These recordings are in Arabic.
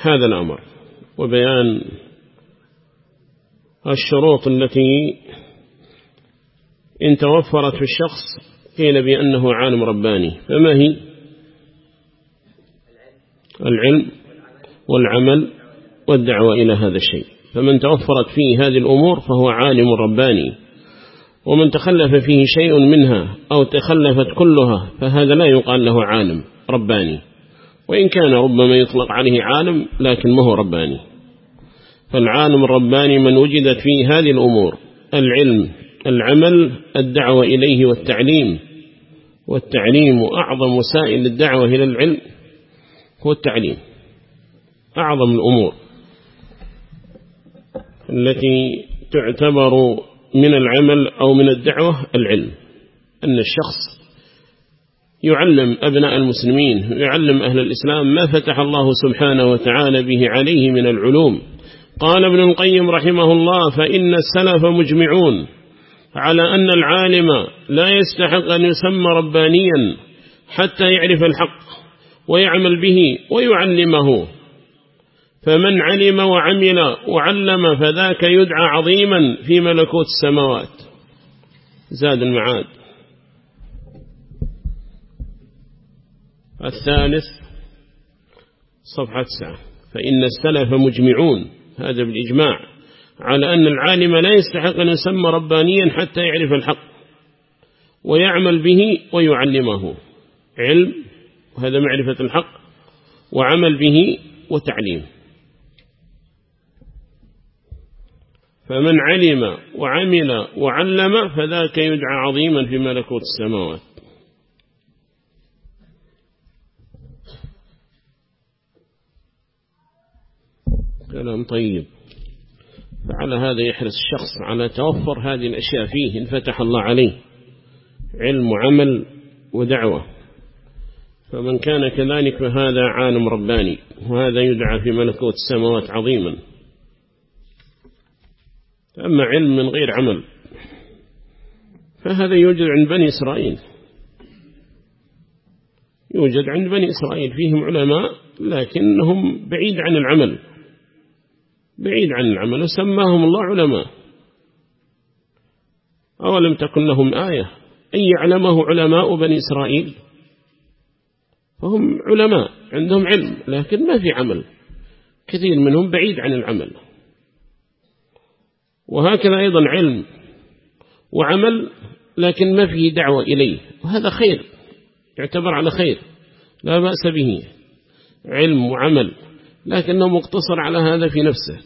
هذا الأمر. وبيان الشروط التي إن توفرت في الشخص قيل بأنه عالم رباني. فما هي؟ العلم والعمل والدعوة إلى هذا الشيء. فمن توفرت فيه هذه الأمور فهو عالم رباني. ومن تخلف فيه شيء منها أو تخلفت كلها فهذا لا يقال له عالم رباني. وإن كان ربما يطلق عليه عالم لكن ما هو رباني. فالعالم الرباني من وجدت فيه هذه الأمور العلم العمل الدعوة إليه والتعليم. والتعليم أعظم وسائل الدعوة إلى العلم هو التعليم. أعظم الأمور التي تعتبر من العمل أو من الدعوة العلم. أن الشخص يعلم أبناء المسلمين ويعلم أهل الإسلام ما فتح الله سبحانه وتعالى به عليه من العلوم. قال ابن القيم رحمه الله فإن السلف مجمعون على أن العالم لا يستحق أن يسمى ربانيا حتى يعرف الحق ويعمل به ويعلمه. فمن علم وعمل وعلم فذاك يدعى عظيما في ملكوت السماوات. زاد المعاد. الثالث صفحة تسعة. فإن السلف مجمعون. هذا بالإجماع. على أن العالم لا يستحق أن يسمى ربانيا حتى يعرف الحق. ويعمل به ويعلمه. علم وهذا معرفة الحق. وعمل به وتعليم. فمن علم وعمل وعلم فذاك يدعى عظيما في ملكوت السماوات. كلام طيب. فعلى هذا يحرص الشخص على توفر هذه الأشياء فيه إن فتح الله عليه علم وعمل ودعوة. فمن كان كذلك فهذا عالم رباني وهذا يدعى في ملكوت السماوات عظيما. أما علم من غير عمل فهذا يوجد عند بني إسرائيل. يوجد عند بني إسرائيل فيهم علماء لكنهم بعيد عن العمل. بعيد عن العمل وسماهم الله علماء. أولم تكن لهم آية؟ أن يعلمه علماء بني إسرائيل. فهم علماء عندهم علم لكن ما في عمل. كثير منهم بعيد عن العمل. وهكذا أيضا علم وعمل لكن ما فيه دعوة إليه. وهذا خير يعتبر على خير لا بأس به. علم وعمل. لكنه مقتصر على هذا في نفسه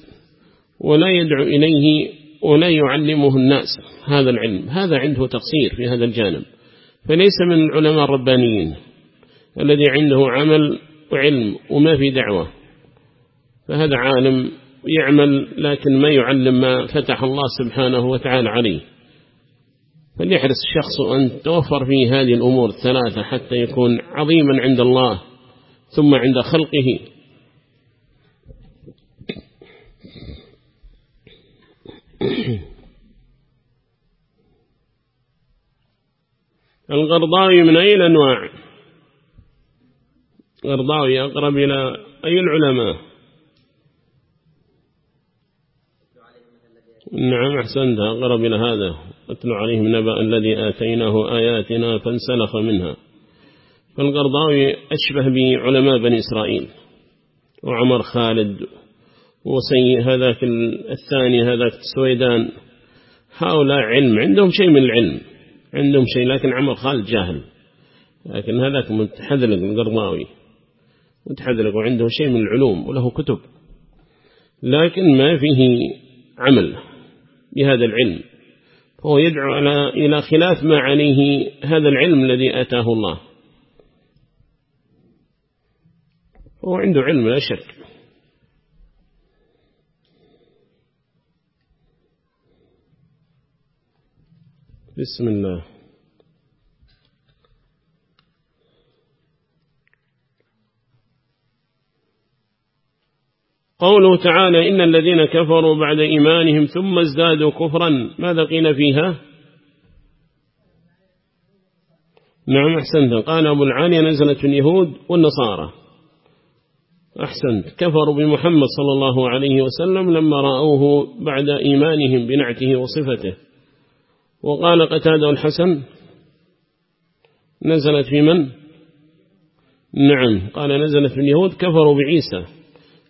ولا يدعو إليه ولا يعلمه الناس هذا العلم. هذا عنده تقصير في هذا الجانب. فليس من العلماء الربانيين الذي عنده عمل وعلم وما في دعوة. فهذا عالم يعمل لكن ما يعلم ما فتح الله سبحانه وتعالى عليه. فليحرص الشخص أن توفر فيه هذه الأمور الثلاثة حتى يكون عظيما عند الله ثم عند خلقه. الغرضاوي من أي الأنواع؟ غرضاوي أقرب إلى أي العلماء؟ نعم أحسنت أقرب إلى هذا. أتلو عليهم نبأ الذي آتيناه آياتنا فانسلخ منها. فالغرضاوي أشبه بعلماء بني إسرائيل. وعمر خالد وسي هذاك الثاني هذاك السويدان هؤلاء علم. عندهم شيء من العلم. عندهم شيء لكن عمر خالد جاهل. لكن هذاك متحذلق القرضاوي متحذلق وعنده شيء من العلوم وله كتب. لكن ما فيه عمل بهذا العلم. هو يدعو على إلى خلاف ما عليه هذا العلم الذي آتاه الله. هو عنده علم لا شك. بسم الله. قوله تعالى إن الذين كفروا بعد إيمانهم ثم ازدادوا كفرا. ماذا قيل فيها؟ نعم أحسنت. قال أبو العالي نزلت اليهود والنصارى. أحسنت. كفروا بمحمد صلى الله عليه وسلم لما رأوه بعد إيمانهم بنعته وصفته. وقال قتادة الحسن نزلت في من؟ نعم قال نزلت في اليهود كفروا بعيسى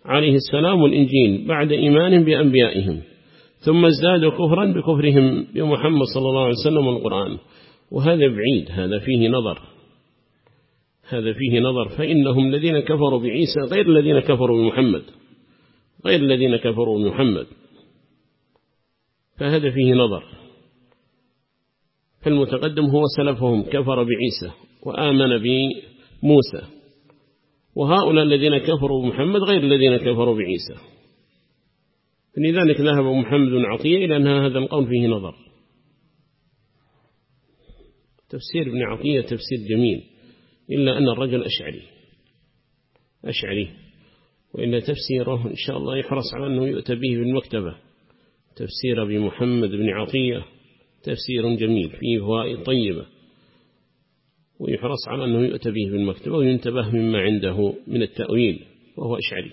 عليه السلام والإنجيل بعد إيمانهم بأنبيائهم ثم ازدادوا كفرا بكفرهم بمحمد صلى الله عليه وسلم والقرآن. وهذا بعيد هذا فيه نظر هذا فيه نظر. فإنهم الذين كفروا بعيسى غير الذين كفروا بمحمد غير الذين كفروا بمحمد. فهذا فيه نظر. فالمتقدم هو سلفهم كفر بعيسى وآمن بموسى وهؤلاء الذين كفروا بمحمد غير الذين كفروا بعيسى. فلذلك ذهب محمد بن عطية إلى أن هذا القول فيه نظر. تفسير ابن عطية تفسير جميل إلا أن الرجل أشعري أشعري وإن تفسيره إن شاء الله يحرص على أنه يؤتى به بالمكتبة. تفسير بمحمد بن عطية تفسير جميل فيه فوائد طيبة. ويحرص على أنه يؤتى به بالمكتبة وينتبه مما عنده من التأويل وهو أشعري.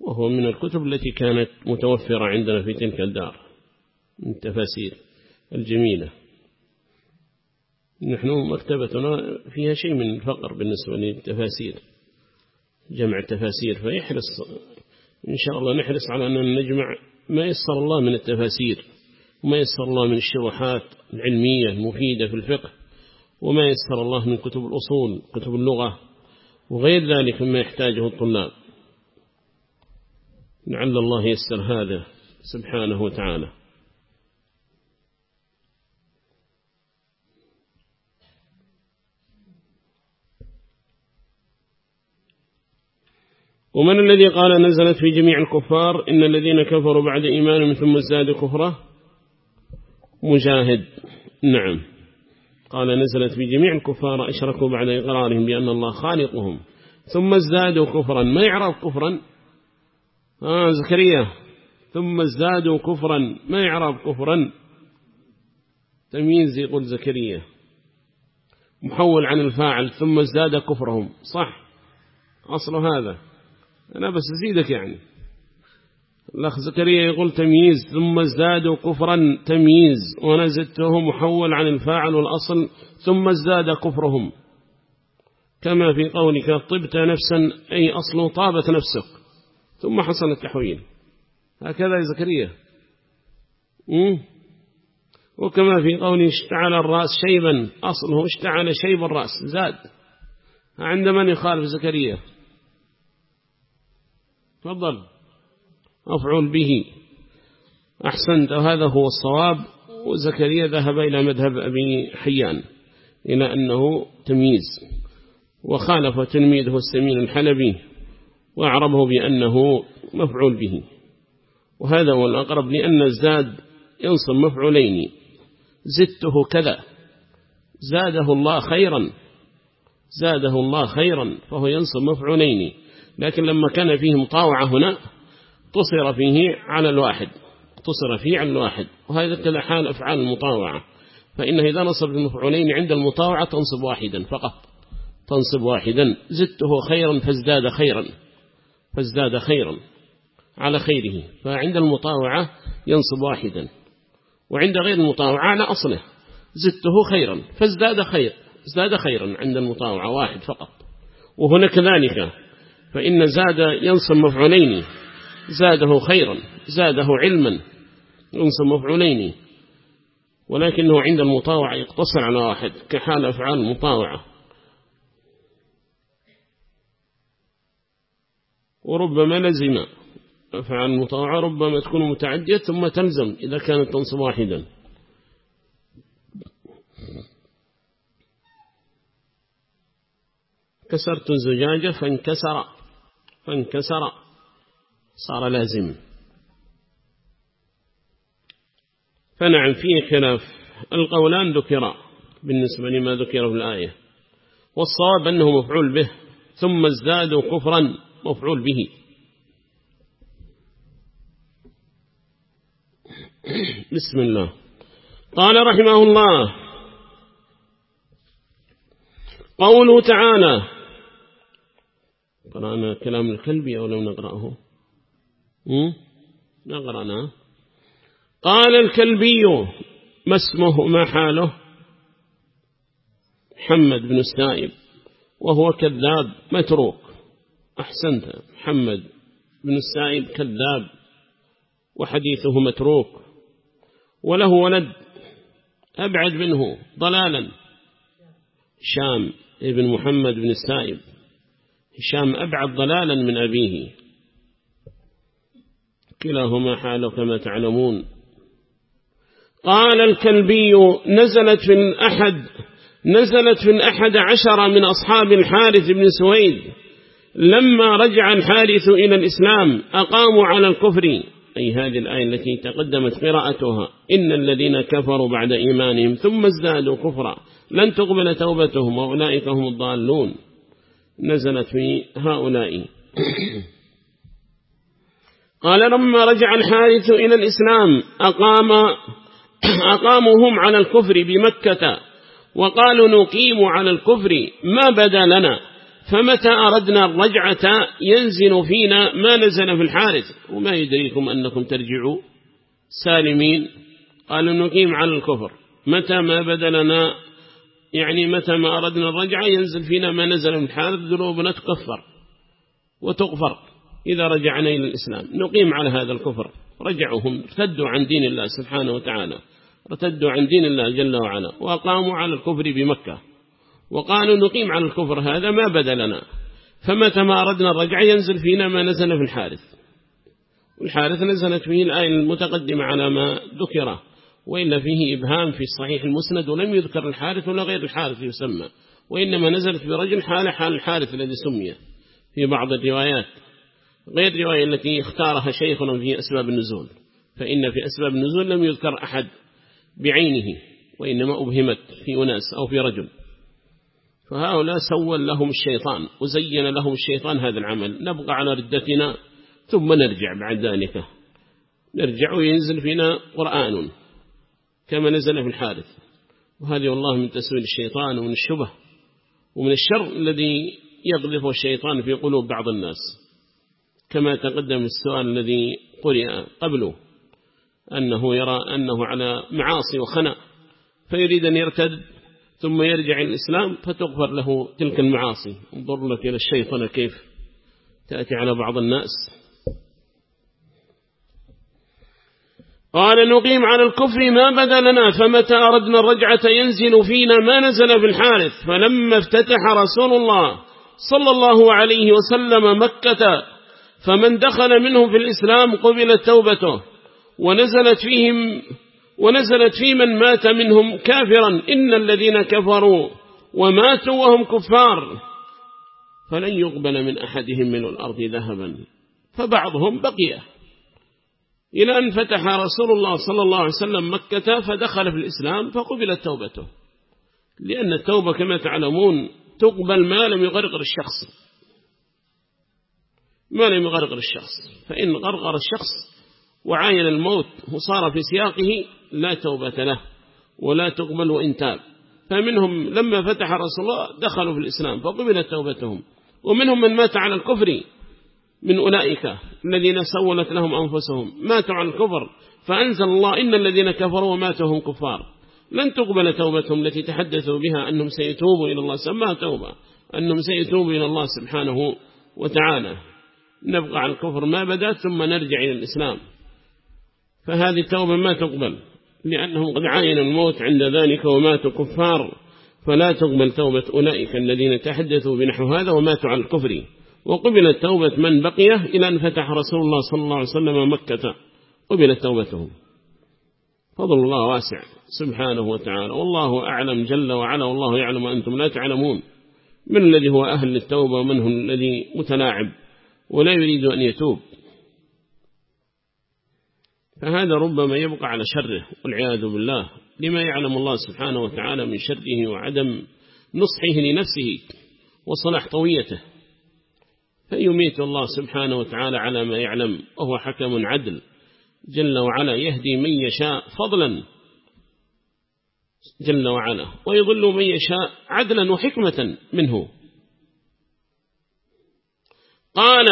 وهو من الكتب التي كانت متوفرة عندنا في تلك الدار من التفاسير الجميلة. نحن مكتبتنا فيها شيء من الفقر بالنسبة للتفاسير جمع التفاسير فيحرص إن شاء الله نحرص على أن نجمع ما يسر الله من التفاسير وما يسر الله من الشروحات العلمية المفيدة في الفقه وما يسر الله من كتب الأصول كتب اللغة وغير ذلك مما يحتاجه الطلاب. لعل الله يسر هذا سبحانه وتعالى. ومن الذي قال نزلت في جميع الكفار إن الذين كفروا بعد إيمانهم ثم ازدادوا كفره؟ مجاهد. نعم. قال نزلت في جميع الكفار أشركوا بعد إقرارهم بأن الله خالقهم. ثم ازدادوا كفرا. ما يعرف كفرا؟ آه زكريا. ثم ازدادوا كفرا. ما يعرف كفرا؟ تمييز يقول زكريا. محول عن الفاعل. ثم ازداد كفرهم. صح. أصل هذا. أنا بس أزيدك يعني. الأخ زكريا يقول تمييز ثم ازدادوا كفرا تمييز وأنا زدته محول عن الفاعل والأصل ثم ازداد كفرهم. كما في قولك طبت نفسا أي أصل طابت نفسك. ثم حصل التحويل. هكذا يا زكريا. وكما في قوله اشتعل الرأس شيبا. أصله اشتعل شيب الرأس زاد. عند من يخالف زكريا؟ تفضل. أفعل به. أحسنت وهذا هو الصواب. وزكريا ذهب إلى مذهب أبي حيان إلى أنه تمييز. وخالف تلميذه السمين الحلبي وأعربه بأنه مفعول به. وهذا هو الأقرب لأن الزاد ينصب مفعولين. زدته كذا. زاده الله خيرا. زاده الله خيرا فهو ينصب مفعولين. لكن لما كان فيه مطاوعة هنا تصر فيه على الواحد تصر فيه على الواحد وهذا كذا حال أفعال المطاوعة. فإنه إذا نصب المفعولين عند المطاوعة تنصب واحدا فقط تنصب واحدا. زدته خيرا فازداد خيرا فازداد خيرا على خيره. فعند المطاوعة ينصب واحدا وعند غير المطاوعة على أصله. زدته خيرا فازداد خير ازداد خيرا عند المطاوعة واحد فقط. وهنا كذلك فإن زاد ينصب مفعولين. زاده خيرا زاده علما ينصب مفعولين. ولكنه عند المطاوعة يقتصر على واحد كحال أفعال المطاوعة وربما لزم أفعال المطاوعة ربما تكون متعدية ثم تلزم إذا كانت تنصب واحدا. كسرت الزجاجة فانكسر. فانكسر صار لازم. فنعم فيه خلاف. القولان ذكرا بالنسبة لما ذكر في الآية. والصواب أنه مفعول به ثم ازدادوا كفرا مفعول به. بسم الله. قال رحمه الله قوله تعالى قرأنا كلام الكلبي أو لم نقرأه؟ نقرأنا. قال الكلبي ما اسمه؟ ما حاله؟ محمد بن السائب. وهو كذاب متروك. أحسنت. محمد بن السائب كذاب وحديثه متروك. وله ولد. أبعد منه ضلالا. شام ابن محمد بن السائب. هشام أبعد ضلالا من أبيه. كلاهما حال كما تعلمون. قال الكلبي نزلت في الأحد نزلت في الأحد عشر من أصحاب الحارث بن سويد. لما رجع الحارث إلى الإسلام أقاموا على الكفر. أي هذه الآية التي تقدمت قراءتها. إن الذين كفروا بعد إيمانهم ثم ازدادوا كفرا. لن تقبل توبتهم وأولئك هم الضالون. نزلت في هؤلاء. قال لما رجع الحارث إلى الإسلام أقام أقامهم على الكفر بمكة وقالوا نقيم على الكفر ما بدا لنا؟ فمتى أردنا الرجعة؟ ينزل فينا ما نزل في الحارث. وما يدريكم أنكم ترجعوا سالمين؟ قالوا نقيم على الكفر. متى ما بدا لنا يعني متى ما أردنا الرجعة ينزل فينا ما نزل من الحارث ذنوبنا تكفر وتغفر إذا رجعنا إلى الإسلام. نقيم على هذا الكفر. رجعوا هم ارتدوا عن دين الله سبحانه وتعالى. ارتدوا عن دين الله جل وعلا. وقاموا على الكفر بمكة. وقالوا نقيم على الكفر هذا ما بدا لنا. فمتى ما أردنا الرجع ينزل فينا ما نزل في الحارث. والحارث نزلت فيه الآية المتقدمة على ما ذكره وإلا فيه إبهام في الصحيح المسند ولم يذكر الحارث ولا غير الحارث يسمى وإنما نزلت برجل حال حال الحارث الذي سمي في بعض الروايات غير الرواية التي اختارها شيخنا في أسباب النزول فإن في أسباب النزول لم يذكر أحد بعينه وإنما أبهمت في أناس أو في رجل. فهؤلاء سول لهم الشيطان وزين لهم الشيطان هذا العمل نبقى على ردتنا ثم نرجع بعد ذلك. نرجع وينزل فينا قرآن. كما نزل في الحارث وهذه والله من تسويل الشيطان ومن الشبه ومن الشر الذي يقذفه الشيطان في قلوب بعض الناس. كما تقدم السؤال الذي قرئ قبله أنه يرى أنه على معاصي وخنأ فيريد أن يرتد ثم يرجع الإسلام فتغفر له تلك المعاصي. انظر لك إلى الشيطان كيف تأتي على بعض الناس. قال نقيم على الكفر ما بدا لنا فمتى أردنا الرجعة ينزل فينا ما نزل في الحارث؟ فلما افتتح رسول الله صلى الله عليه وسلم مكة فمن دخل منهم في الإسلام قبلت توبته ونزلت فيهم ونزلت في من مات منهم كافرا إن الذين كفروا وماتوا وهم كفار فلن يقبل من أحدهم من الأرض ذهبا فبعضهم بقي. إلى أن فتح رسول الله صلى الله عليه وسلم مكة فدخل في الإسلام فقبلت توبته. لأن التوبة كما تعلمون تقبل ما لم يغرغر الشخص. ما لم يغرغر الشخص. فإن غرغر الشخص وعاين الموت وصار في سياقه لا توبة له ولا تقبل وإن تاب. فمنهم لما فتح رسول الله دخلوا في الإسلام فقبلت توبتهم. ومنهم من مات على الكفر من أولئك الذين سولت لهم أنفسهم. ماتوا على الكفر فأنزل الله إن الذين كفروا وماتوا هم كفار. لن تقبل توبتهم التي تحدثوا بها أنهم سيتوبوا إلى الله. سماها توبة أنهم سيتوبوا إلى الله سبحانه وتعالى. نبقى على الكفر ما بدأ ثم نرجع إلى الإسلام. فهذه التوبة ما تقبل لأنهم قد عاينوا الموت عند ذلك وماتوا كفار. فلا تقبل توبة أولئك الذين تحدثوا بنحو هذا وماتوا على الكفر. وقبلت توبة من بقي إلى أن فتح رسول الله صلى الله عليه وسلم مكة. قبلت توبتهم. فضل الله واسع. سبحانه وتعالى. والله أعلم جل وعلا. والله يعلم أنتم لا تعلمون. من الذي هو أهل للتوبة ومن هو الذي متلاعب ولا يريد أن يتوب. فهذا ربما يبقى على شره والعياذ بالله. لما يعلم الله سبحانه وتعالى من شره وعدم نصحه لنفسه وصلاح طويته. فيميت الله سبحانه وتعالى على ما يعلم وهو حكم عدل. جل وعلا يهدي من يشاء فضلا. جل وعلا. ويضل من يشاء عدلا وحكمة منه. قال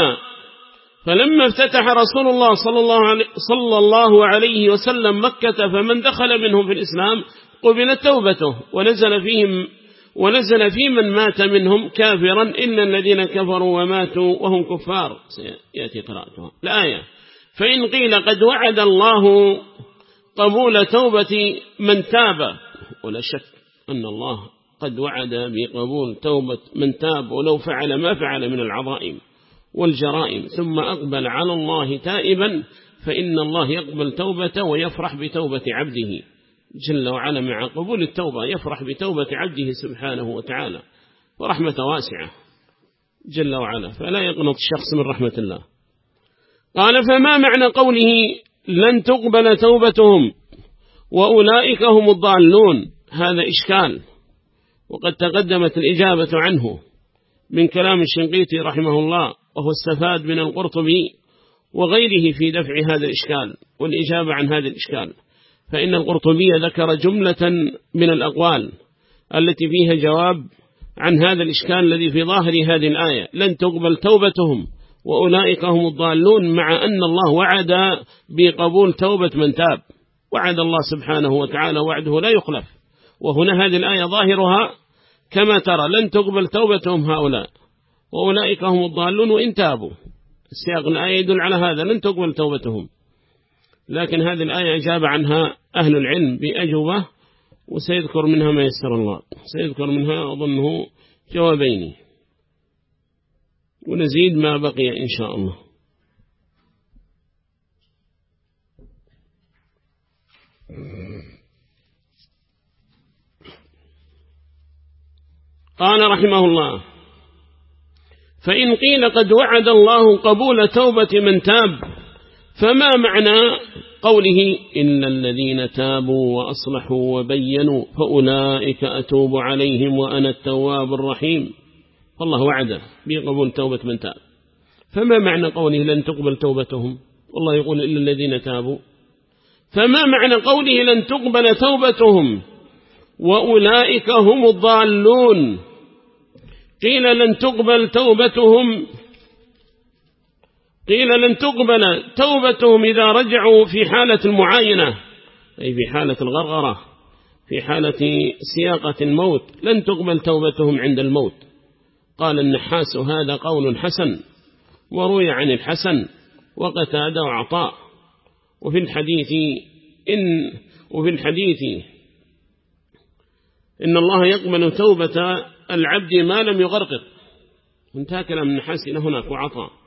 فلما افتتح رسول الله صلى الله عليه, صلى الله عليه وسلم مكة فمن دخل منهم في الإسلام قبلت توبته ونزل فيهم ونزل في من مات منهم كافرا إلا الذين كفروا وماتوا وهم كفار. سيأتي قراءتها. الآية. فإن قيل قد وعد الله قبول توبة من تاب. ولا شك أن الله قد وعد بقبول توبة من تاب ولو فعل ما فعل من العظائم والجرائم. ثم أقبل على الله تائبا فإن الله يقبل توبة ويفرح بتوبة عبده. جل وعلا مع قبول التوبة يفرح بتوبة عبده سبحانه وتعالى ورحمة واسعة جل وعلا فلا يقنط الشخص من رحمة الله. قال فما معنى قوله لن تقبل توبتهم وأولئك هم الضالون؟ هذا إشكال وقد تقدمت الإجابة عنه من كلام الشنقيطي رحمه الله وهو استفاد من القرطبي وغيره في دفع هذا الإشكال والإجابة عن هذا الإشكال. فإن القرطبي ذكر جملة من الأقوال التي فيها جواب عن هذا الإشكال الذي في ظاهر هذه الآية. لن تقبل توبتهم وأولئك هم الضالون مع أن الله وعد بقبول توبة من تاب. وعد الله سبحانه وتعالى وعده لا يخلف. وهنا هذه الآية ظاهرها كما ترى لن تقبل توبتهم هؤلاء. وأولئك هم الضالون وإن تابوا. السياق الآية يدل على هذا لن تقبل توبتهم. لكن هذه الآية أجاب عنها أهل العلم بأجوبة وسيذكر منها ما يسر الله. سيذكر منها أظنه جوابين. ونزيد ما بقي إن شاء الله. قال رحمه الله فإن قيل قد وعد الله قبول توبة من تاب فما معنى قوله إن الذين تابوا وأصلحوا وبينوا فأولئك أتوب عليهم وأنا التواب الرحيم؟ والله وعده. بقبول توبة من تاب. فما معنى قوله لن تقبل توبتهم؟ والله يقول إلا الذين تابوا. فما معنى قوله لن تقبل توبتهم؟ وأولئك هم الضالون. قيل لن تقبل توبتهم قيل لن تقبل توبتهم إذا رجعوا في حالة المعاينة أي في حالة الغرغرة في حالة سياقة الموت لن تقبل توبتهم عند الموت. قال النحاس هذا قول حسن وروي عن الحسن وقتاد وعطاء. وفي الحديث إن وفي الحديث إن الله يقبل توبة العبد ما لم يغرقط انتهى كلام النحاس إلى هناك وعطاء.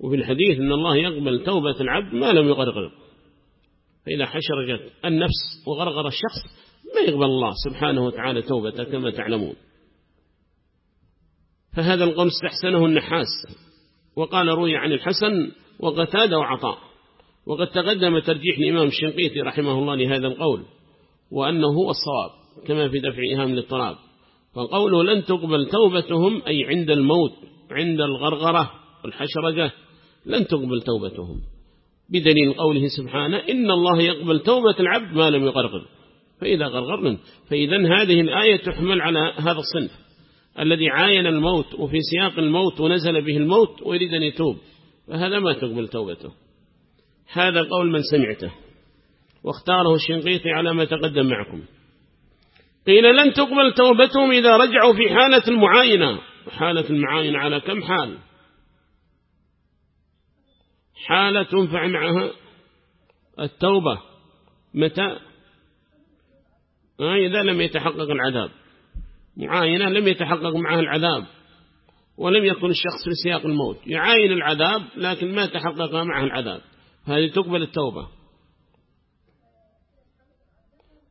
وفي الحديث أن الله يقبل توبة العبد ما لم يغرغر. فإذا حشرجت النفس وغرغر الشخص ما يقبل الله سبحانه وتعالى توبة كما تعلمون. فهذا القول استحسنه النحاس. وقال روي عن الحسن وقتاد وعطاء. وقد تقدم ترجيح الإمام الشنقيطي رحمه الله لهذا القول وأنه هو الصواب كما في دفع إهام للطراب فقوله لن تقبل توبتهم أي عند الموت عند الغرغرة والحشرجة لن تقبل توبتهم. بدليل قوله سبحانه إن الله يقبل توبة العبد ما لم يغرغر فإذا غرغر فإذا هذه الآية تحمل على هذا الصنف. الذي عاين الموت وفي سياق الموت ونزل به الموت ويريد أن يتوب. فهذا ما تقبل توبته. هذا قول من سمعته. واختاره الشنقيطي على ما تقدم معكم. قيل لن تقبل توبتهم إذا رجعوا في حالة المعاينة. حالة المعاينة على كم حال؟ حالة تنفع معها التوبة. متى؟ آه، إذا لم يتحقق العذاب. معاينة لم يتحقق معها العذاب. ولم يكن الشخص في سياق الموت. يعاين العذاب لكن ما تحقق معه العذاب. هذه تقبل التوبة.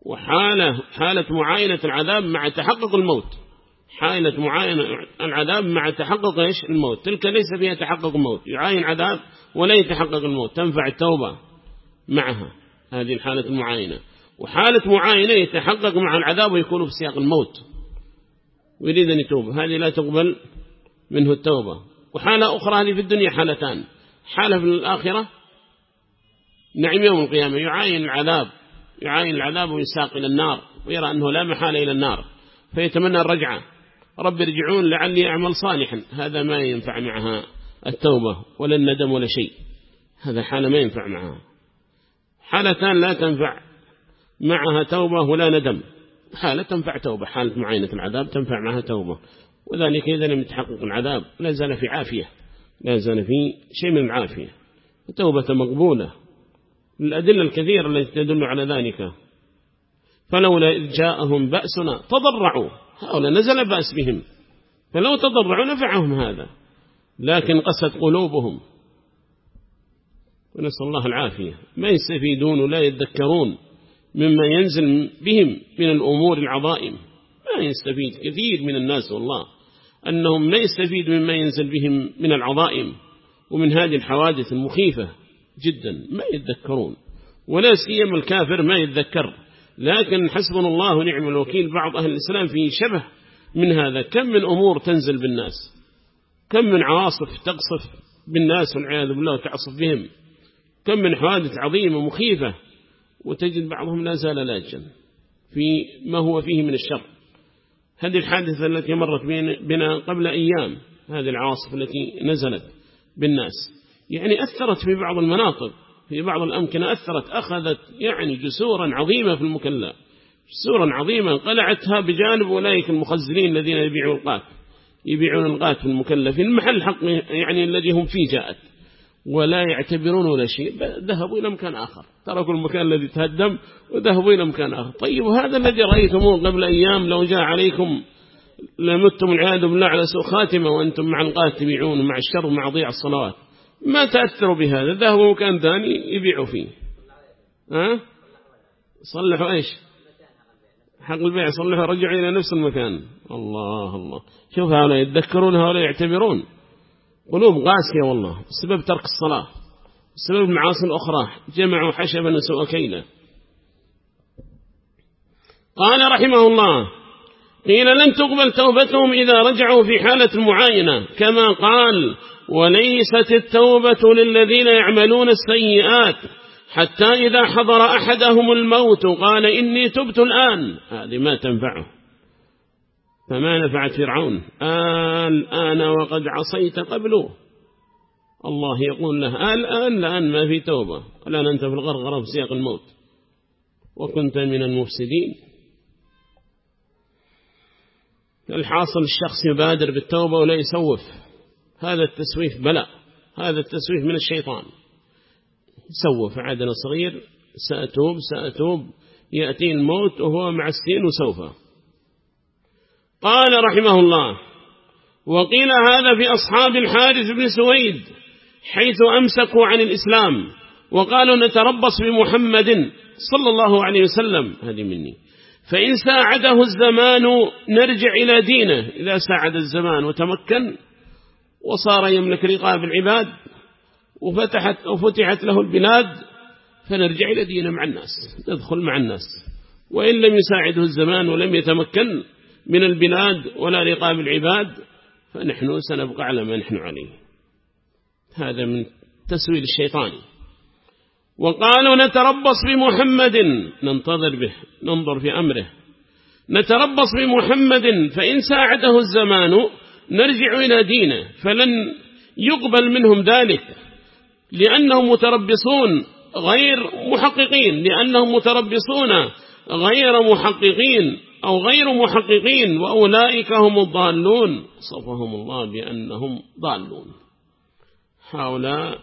وحالة حالة معاينة العذاب مع تحقق الموت. حالة معاينة العذاب مع تحقق إيش؟ الموت. تلك ليس فيها تحقق الموت. يعاين عذاب ولا يتحقق الموت تنفع التوبة معها هذه الحالة المعاينة. وحالة معاينة يتحقق مع العذاب ويكون في سياق الموت. ويريد أن يتوب هذه لا تقبل منه التوبة. وحالة أخرى هذه في الدنيا حالتان. حالة في الآخرة نعم يوم القيامة يعاين العذاب يعاين العذاب ويساق إلى النار ويرى أنه لا محالة إلى النار. فيتمنى الرجعة. رب ارجعون لعلي أعمل صالحا. هذا ما ينفع معها. التوبة ولا الندم ولا شيء. هذا حالة ما ينفع معها. حالتان لا تنفع. معها توبة ولا ندم. حالة تنفع توبة. حالة معينة العذاب تنفع معها توبة. وذلك إذا لم يتحقق العذاب لا زال في عافية. لا زال في شيء من العافية. توبة مقبولة. الأدلة الكثيرة التي تدل على ذلك. فلولا إذ جاءهم بأسنا تضرعوا. هؤلاء نزل بأس بهم. فلو تضرعوا نفعهم هذا. لكن قست قلوبهم. ونسأل الله العافية. ما يستفيدون ولا يتذكرون مما ينزل بهم من الأمور العظائم. ما يستفيد كثير من الناس والله. أنهم لا يستفيد مما ينزل بهم من العظائم ومن هذه الحوادث المخيفة جدا. ما يتذكرون. ولا سيما الكافر ما يتذكر. لكن حسبنا الله ونعم الوكيل. بعض أهل الإسلام في شبه من هذا. كم من أمور تنزل بالناس. كم من عواصف تقصف بالناس والعياذ بالله وتعصف بهم؟ كم من حوادث عظيمة مخيفة وتجد بعضهم لا زال لاجا في ما هو فيه من الشر. هذه الحادثة التي مرت بنا قبل أيام هذه العواصف التي نزلت بالناس. يعني أثرت في بعض المناطق في بعض الأمكنة أثرت أخذت يعني جسورا عظيمة في المكلا. جسورا عظيمة قلعتها بجانب أولئك المخزنين الذين يبيعون القات يبيعون المكلا في المحل حق يعني الذي هم فيه جاءت. ولا يعتبرون ولا شيء ذهبوا إلى مكان آخر. تركوا المكان الذي تهدم وذهبوا إلى مكان آخر. طيب هذا الذي رأيتموه قبل أيام لو جاء عليكم لمتم العياذ بالله على سوء خاتمة وأنتم مع القات تبيعون مع الشر ومع ضيع الصلوات. ما تأثروا بهذا؟ ذهبوا مكان ثاني يبيعوا فيه. ها؟ صلحوا إيش؟ حق البيع صلحوا رجعوا إلى نفس المكان. الله الله. شوف هؤلاء يتذكرون هؤلاء يعتبرون. قلوب قاسية والله. سبب ترك الصلاة سبب المعاصي الأخرى جمعوا حشبا وسوء كيلا. قال رحمه الله قيل لن تقبل توبتهم إذا رجعوا في حالة المعاينة كما قال وليست التوبة للذين يعملون السيئات حتى إذا حضر أحدهم الموت قال إني تبت الآن. هذه ما تنفعه. فما نفعت فرعون. الآن وقد عصيت قبله. الله يقول له الآن لأن ما في توبة. الآن أنت في الغرغرة في سياق الموت. وكنت من المفسدين. الحاصل الشخص يبادر بالتوبة ولا يسوف هذا التسويف بلاء. هذا التسويف من الشيطان. سوف عادنا صغير سأتوب سأتوب يأتي الموت وهو مع السين وسوف قال رحمه الله وقيل هذا في أصحاب الحارث بن سويد حيث أمسكوا عن الإسلام وقالوا نتربص بمحمد صلى الله عليه وسلم. هذه مني. فإن ساعده الزمان نرجع إلى دينه. إذا ساعد الزمان وتمكن وصار يملك رقاب العباد وفتحت وفتحت له البلاد فنرجع إلى دينه مع الناس ندخل مع الناس. وإن لم يساعده الزمان ولم يتمكن من البلاد ولا رقاب العباد فنحن سنبقى على ما نحن عليه. هذا من تسويل الشيطان. وقالوا نتربص بمحمد ننتظر به ننظر في أمره. نتربص بمحمد فإن ساعده الزمان نرجع إلى دينه فلن يقبل منهم ذلك. لأنهم متربصون غير محققين لأنهم متربصون غير محققين أو غير محققين وأولئك هم الضالون. صفهم الله بأنهم ضالون. هؤلاء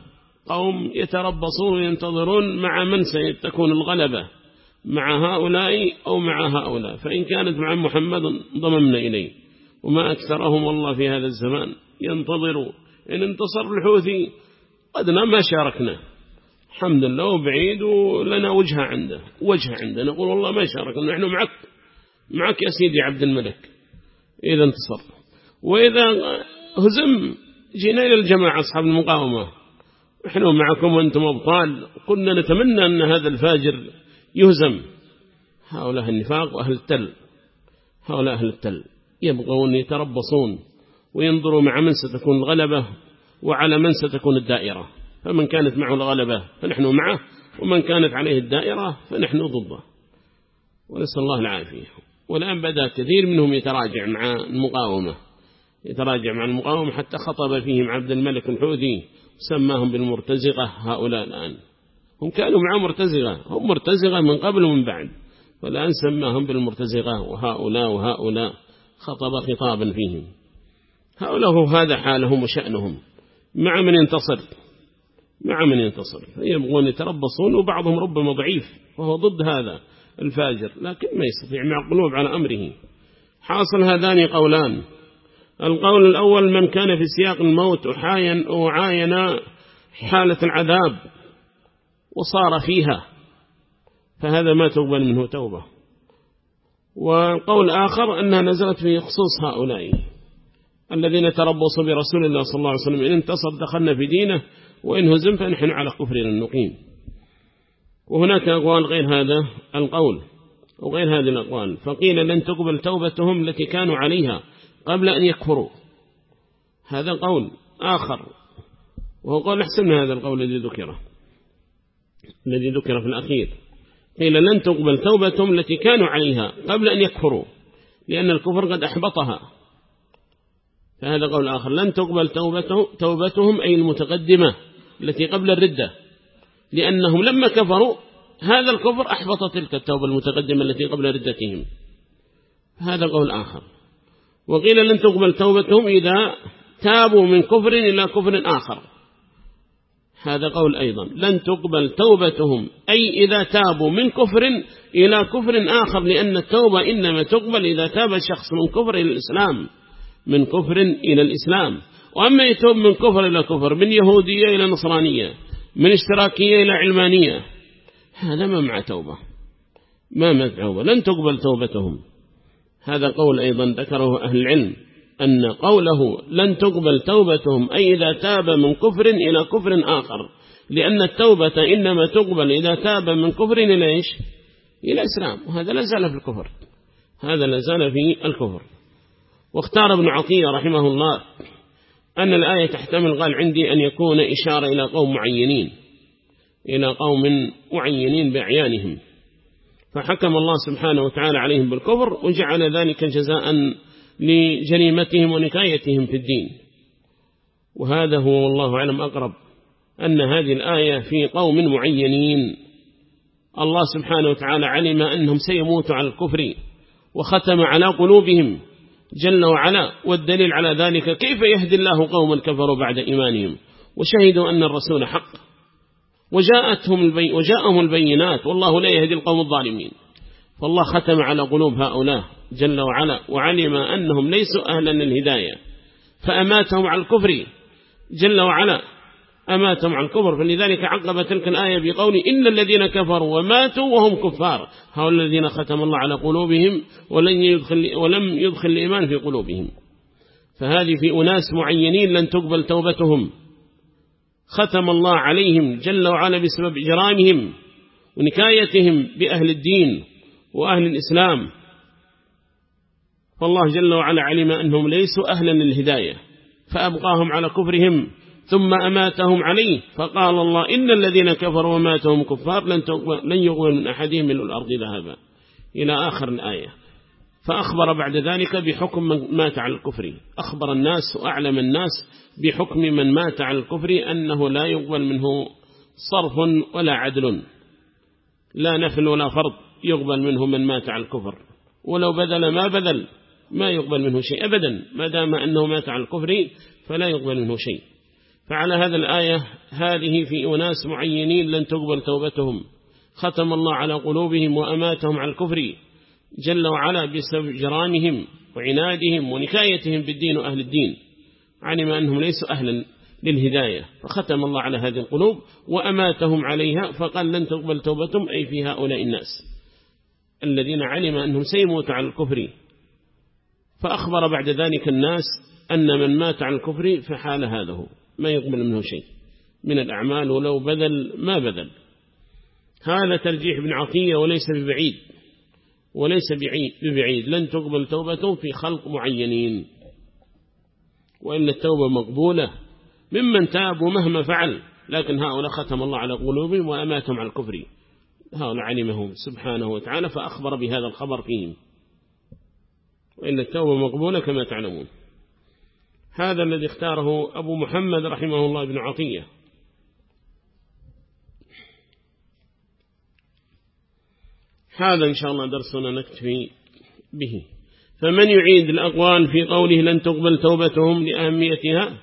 قوم يتربصون وينتظرون مع من سيتكون الغلبة مع هؤلاء أو مع هؤلاء. فإن كانت مع محمد ضممنا إليه. وما أكثرهم الله في هذا الزمان ينتظروا إن انتصر الحوثي قدنا ما شاركنا. الحمد لله وبعيد ولنا وجهة عنده وجهة عنده. نقول والله ما شاركنا نحن معك معك يا سيدي عبد الملك. إذا انتصر. وإذا هزم جينا إلى الجماعة أصحاب المقاومة. نحن معكم وأنتم أبطال. قلنا نتمنى أن هذا الفاجر يهزم. هؤلاء النفاق وأهل التل. هؤلاء أهل التل. يبغون يتربصون وينظروا مع من ستكون الغلبة. وعلى من ستكون الدائرة. فمن كانت معه الغلبة فنحن معه ومن كانت عليه الدائرة فنحن ضده. ونسأل الله العافية. والآن بدأ كثير منهم يتراجع مع المقاومة. يتراجع مع المقاومة حتى خطب فيهم عبد الملك الحوثي سماهم بالمرتزقة هؤلاء الآن. هم كانوا معه مرتزقة هم مرتزقة من قبل ومن بعد. والآن سماهم بالمرتزقة وهؤلاء وهؤلاء. خطب خطابا فيهم. هؤلاء هذا حالهم وشأنهم. مع من ينتصر. مع من ينتصر. يبغون يتربصون وبعضهم ربما ضعيف وهو ضد هذا الفاجر لكن ما يستطيع معقلوب على أمره. حاصل هذان قولان. القول الأول من كان في سياق الموت وحاين وعاين حالة العذاب وصار فيها فهذا ما تقبل منه توبة. والقول آخر أنها نزلت في خصوص هؤلاء. الذين تربصوا برسول الله صلى الله عليه وسلم. إن انتصر دخلنا في دينه وإن هزم فنحن على كفرنا نقيم وهناك أقوال غير هذا القول وغير هذه الأقوال. فقيل لن تقبل توبتهم التي كانوا عليها قبل أن يكفروا. هذا قول آخر. وهو قول أحسن هذا القول الذي ذكره الذي ذكر في الأخير. قيل لن تقبل توبتهم التي كانوا عليها قبل أن يكفروا لأن الكفر قد أحبطها. فهذا قول آخر. لن تقبل توبتهم, توبتهم أي المتقدمة التي قبل الردة. لأنهم لما كفروا هذا الكفر أحبط تلك التوبة المتقدمة التي قبل ردتهم. هذا قول آخر. وقيل لن تقبل توبتهم إذا تابوا من كفر إلى كفر آخر. هذا قول أيضا. لن تقبل توبتهم أي إذا تابوا من كفر إلى كفر آخر لأن التوبة إنما تقبل إذا تاب شخص من كفر إلى الإسلام. من كفر إلى الإسلام. وأما يتوب من كفر إلى كفر من يهودية إلى نصرانية من اشتراكية إلى علمانية هذا ما مع توبة. ما مع توبة. لن تقبل توبتهم. هذا قول أيضا ذكره أهل العلم أن قوله لن تقبل توبتهم أي إذا تاب من كفر إلى كفر آخر. لأن التوبة إنما تقبل إذا تاب من كفر إلى إيش؟ إلى إسلام وهذا لا زال في الكفر. هذا لا زال في الكفر. واختار ابن عطية رحمه الله أن الآية تحتمل قال عندي أن يكون إشارة إلى قوم معينين إلى قوم معينين بأعيانهم. فحكم الله سبحانه وتعالى عليهم بالكفر وجعل ذلك جزاء لجريمتهم ونكايتهم في الدين. وهذا هو والله أعلم أقرب أن هذه الآية في قوم معينين. الله سبحانه وتعالى علم أنهم سيموتوا على الكفر وختم على قلوبهم. جل وعلا والدليل على ذلك كيف يهدي الله قوما كفروا بعد إيمانهم؟ وشهدوا أن الرسول حق. وجاءتهم البي وجاءهم البينات والله لا يهدي القوم الظالمين. فالله ختم على قلوب هؤلاء جل وعلا وعلم أنهم ليسوا أهلا للهداية. فأماتهم على الكفر جل وعلا. أماتهم على الكفر فلذلك عقب تلك الآية بقول إن الذين كفروا وماتوا وهم كفار. هؤلاء الذين ختم الله على قلوبهم ولن يدخل ولم يدخل الإيمان في قلوبهم. فهذه في أناس معينين لن تقبل توبتهم. ختم الله عليهم جل وعلا بسبب إجرامهم ونكايتهم بأهل الدين وأهل الإسلام. فالله جل وعلا علم أنهم ليسوا أهلا للهداية فأبقاهم على كفرهم. ثم أماتهم عليه فقال الله إن الذين كفروا وماتهم كفار لن, يغول من أحدهم من الأرض ذهبا. إلى آخر الآية. فأخبر بعد ذلك بحكم من مات على الكفر. أخبر الناس وأعلم الناس بحكم من مات على الكفر أنه لا يقبل منه صرف ولا عدل. لا نفل ولا فرض يقبل منه من مات على الكفر. ولو بذل ما بذل ما يقبل منه شيء أبدا. ما دام أنه مات على الكفر فلا يقبل منه شيء. فعلى هذا الآية هذه في أناس معينين لن تقبل توبتهم. ختم الله على قلوبهم وأماتهم على الكفر جل وعلا بسبب جرامهم وعنادهم ونكايتهم بالدين وأهل الدين. علم أنهم ليسوا أهلا للهداية. فختم الله على هذه القلوب وأماتهم عليها فقال لن تقبل توبتهم أي في هؤلاء الناس الذين علم أنهم سيموت على الكفر. فأخبر بعد ذلك الناس أن من مات على الكفر فحال هذا هو. ما يقبل منه شيء. من الأعمال ولو بذل ما بذل. هذا ترجيح ابن عطية وليس ببعيد. وليس ببعيد. لن تقبل توبته في خلق معينين. وإن التوبة مقبولة. ممن تابوا مهما فعل. لكن هؤلاء ختم الله على قلوبهم وأماتهم على الكفر. هؤلاء علمهم سبحانه وتعالى فأخبر بهذا الخبر فيهم. وإن التوبة مقبولة كما تعلمون. هذا الذي اختاره أبو محمد رحمه الله بن عطية. هذا إن شاء الله درسنا نكتفي به. فمن يعيد الأقوال في قوله لن تقبل توبتهم لأهميتها؟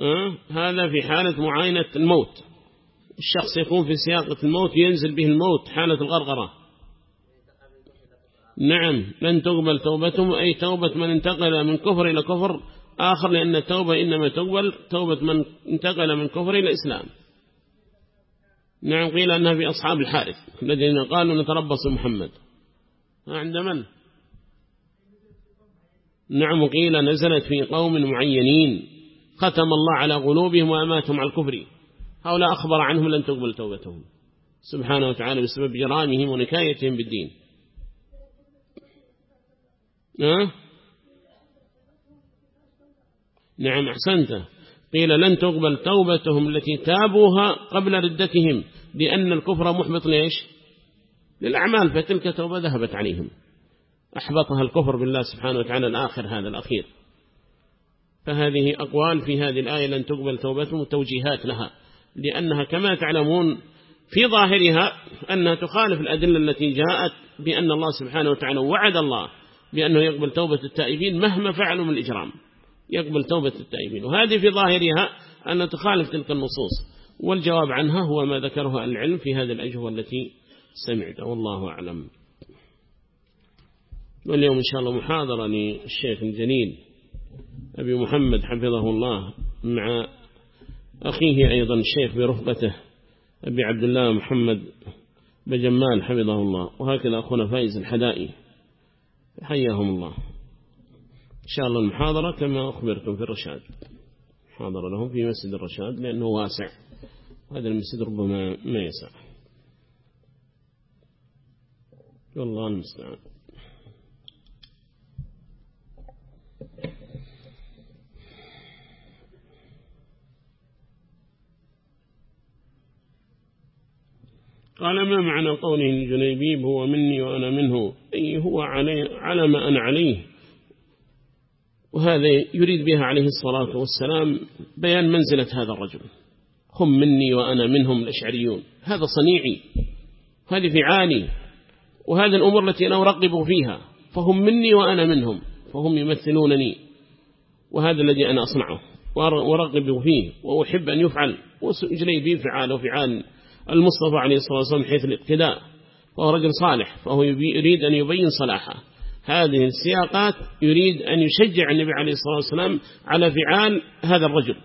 أه؟ هذا في حالة معاينة الموت. الشخص يكون في سياقة الموت ينزل به الموت حالة الغرغرة. نعم لن تقبل توبتهم أي توبة من انتقل من كفر إلى كفر آخر لأن التوبة إنما تقبل توبة من انتقل من كفر إلى إسلام. نعم قيل أنها في أصحاب الحارث الذين قالوا نتربص محمد عند من؟ نعم قيل نزلت في قوم معينين ختم الله على قلوبهم وأماتهم على الكفر. هؤلاء أخبر عنهم لن تقبل توبتهم. سبحانه وتعالى بسبب جرامهم ونكايتهم بالدين. نعم أحسنت. قيل لن تقبل توبتهم التي تابوها قبل ردتهم لأن الكفر محبط ليش للأعمال فتلك توبة ذهبت عليهم. أحبطها الكفر بالله سبحانه وتعالى الآخر هذا الأخير. فهذه أقوال في هذه الآية لن تقبل توبتهم توجيهات لها. لأنها كما تعلمون في ظاهرها أنها تخالف الأدلة التي جاءت بأن الله سبحانه وتعالى وعد الله. بأنه يقبل توبة التائبين مهما فعلوا من الإجرام. يقبل توبة التائبين. وهذه في ظاهرها أن تخالف تلك النصوص. والجواب عنها هو ما ذكره العلم في هذه الأجوبة التي سمعت. والله أعلم. واليوم إن شاء الله محاضرة للشيخ الجليل أبي محمد حفظه الله مع أخيه أيضا الشيخ برفقته أبي عبد الله محمد بجمال حفظه الله. وهكذا أخونا فايز الحدائي. حياهم الله. إن شاء الله المحاضرة كما أخبركم في الرشاد. محاضرة لهم في مسجد الرشاد لأنه واسع. هذا المسجد ربما ما يسع. والله المستعان. قال ما معنى قوله الجنيبيب هو مني وأنا منه؟ أي هو علي على ما أنا عليه. وهذا يريد بها عليه الصلاة والسلام بيان منزلة هذا الرجل. هم مني وأنا منهم الأشعريون. هذا صنيعي. هذه فعالي. وهذه الأمور التي أنا أرقب فيها. فهم مني وأنا منهم. فهم يمثلونني. وهذا الذي أنا أصنعه. وأرغب فيه. وأحب أن يفعل. وسجلي بي فعال وفعال. المصطفى عليه الصلاة والسلام حيث الاقتداء فهو رجل صالح فهو يريد أن يبين صلاحه. هذه السياقات يريد أن يشجع النبي عليه الصلاة والسلام على فعال هذا الرجل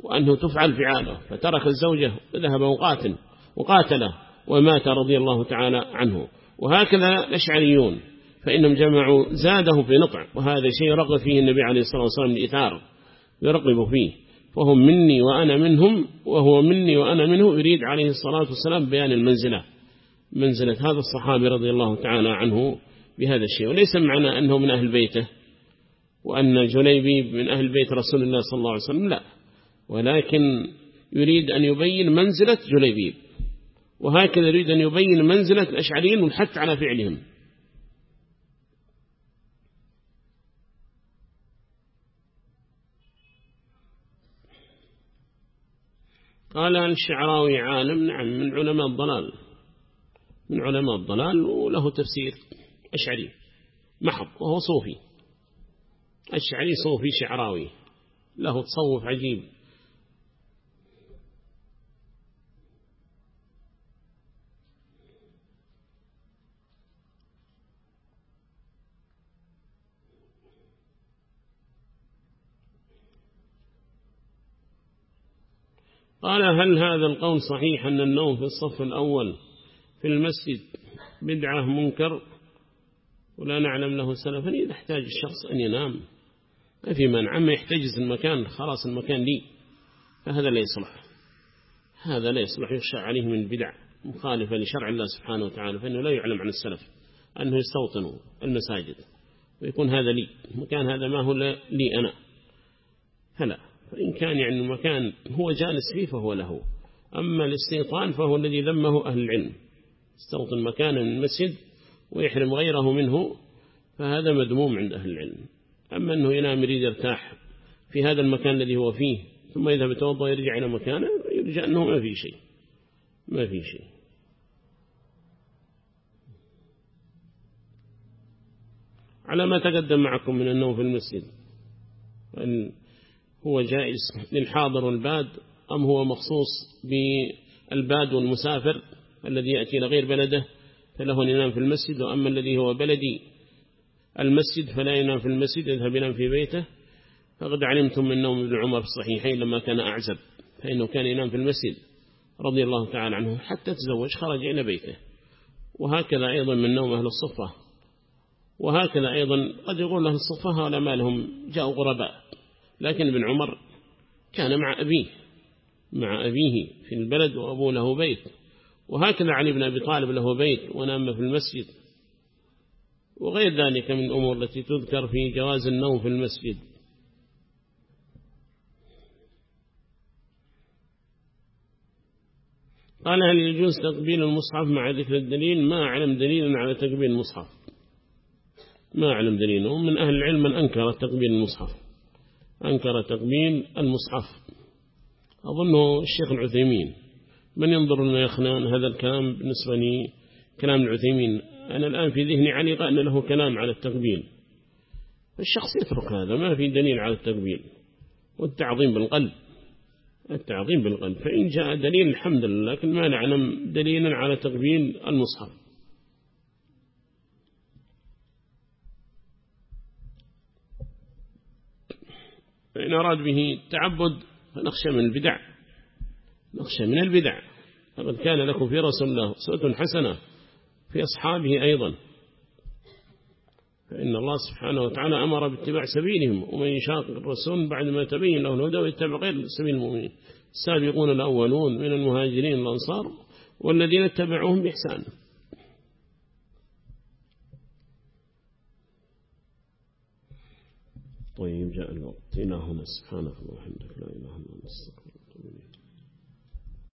وأنه تفعل فعاله فترك الزوجة وذهب وقاتل وقاتله ومات رضي الله تعالى عنه. وهكذا الأشعريون فإنهم جمعوا زاده في نطع وهذا شيء رغب فيه النبي عليه الصلاة والسلام لإثار يرقب فيه. وهم مني وأنا منهم وهو مني وأنا منه يريد عليه الصلاة والسلام بيان المنزلة منزلة هذا الصحابي رضي الله تعالى عنه بهذا الشيء. وليس معنى أنه من أهل بيته وأن جليبي من أهل بيت رسول الله صلى الله عليه وسلم لا. ولكن يريد أن يبين منزلة جليبيب وهكذا يريد أن يبين منزلة الأشعريين والحث على فعلهم. قال الشعراوي عالم نعم من علماء الضلال. من علماء الضلال وله تفسير أشعري. محض وهو صوفي. الشعري صوفي شعراوي. له تصوف عجيب. قال هل هذا القول صحيح أن النوم في الصف الأول في المسجد بدعة منكر ولا نعلم له سلفا؟ إذا احتاج الشخص أن ينام. ما في مانع. عما يحتجز المكان خلاص المكان لي فهذا لا يصلح. هذا لا يصلح. يخشى عليه من بدع مخالفة لشرع الله سبحانه وتعالى فإنه لا يعلم عن السلف أنه يستوطن المساجد ويكون هذا لي. المكان هذا ما هو لي أنا. فلا. فإن كان يعني المكان هو جالس فيه فهو له. أما الاستيطان فهو الذي ذمه أهل العلم. استوطن مكانا المسجد ويحرم غيره منه فهذا مذموم عند أهل العلم. أما أنه ينام يريد يرتاح في هذا المكان الذي هو فيه ثم إذا بتوضى يرجع إلى مكانه يرجع أنه ما في شيء. ما في شيء. على ما تقدم معكم من النوم في المسجد هو جائز للحاضر والباد أم هو مخصوص بالباد والمسافر الذي يأتي إلى غير بلده فله أن ينام في المسجد وأما الذي هو بلدي المسجد فلا ينام في المسجد يذهب ينام في بيته. فقد علمتم من نوم ابن عمر في الصحيحين لما كان أعزب فإنه كان ينام في المسجد رضي الله تعالى عنه حتى تزوج خرج إلى بيته. وهكذا أيضا من نوم أهل الصفة. وهكذا أيضا قد يقول أهل الصفة هؤلاء ما لهم جاءوا غرباء. لكن ابن عمر كان مع أبيه مع أبيه في البلد وأبوه له بيت. وهكذا علي بن أبي طالب له بيت ونام في المسجد. وغير ذلك من الأمور التي تذكر في جواز النوم في المسجد. قال هل يجوز تقبيل المصحف مع ذكر الدليل؟ ما أعلم دليلا على تقبيل المصحف. ما أعلم دليلا. ومن أهل العلم من أنكر تقبيل المصحف. أنكر تقبيل المصحف. أظنه الشيخ العثيمين. من ينظر أنه يخنان هذا الكلام بالنسبة لي كلام العثيمين؟ أنا الآن في ذهني علق أن له كلام على التقبيل. الشخص يترك هذا ما في دليل على التقبيل. والتعظيم بالقلب. التعظيم بالقلب. فإن جاء دليل الحمد لله لكن ما نعلم دليلا على تقبيل المصحف. فإن أراد به التعبد فنخشى من البدع. نخشى من البدع. فقد كان لكم في رسول الله سوة حسنة في أصحابه أيضا. فإن الله سبحانه وتعالى أمر باتباع سبيلهم ومن يشاقق الرسول بعد ما تبين له الهدى ويتبع غير سبيل المؤمنين. السابقون الأولون من المهاجرين الأنصار والذين اتبعوهم بإحسان. طيب جاء الوقت إلى هنا سبحانك اللهم وبحمدك لا إله إلا أنت أستغفرك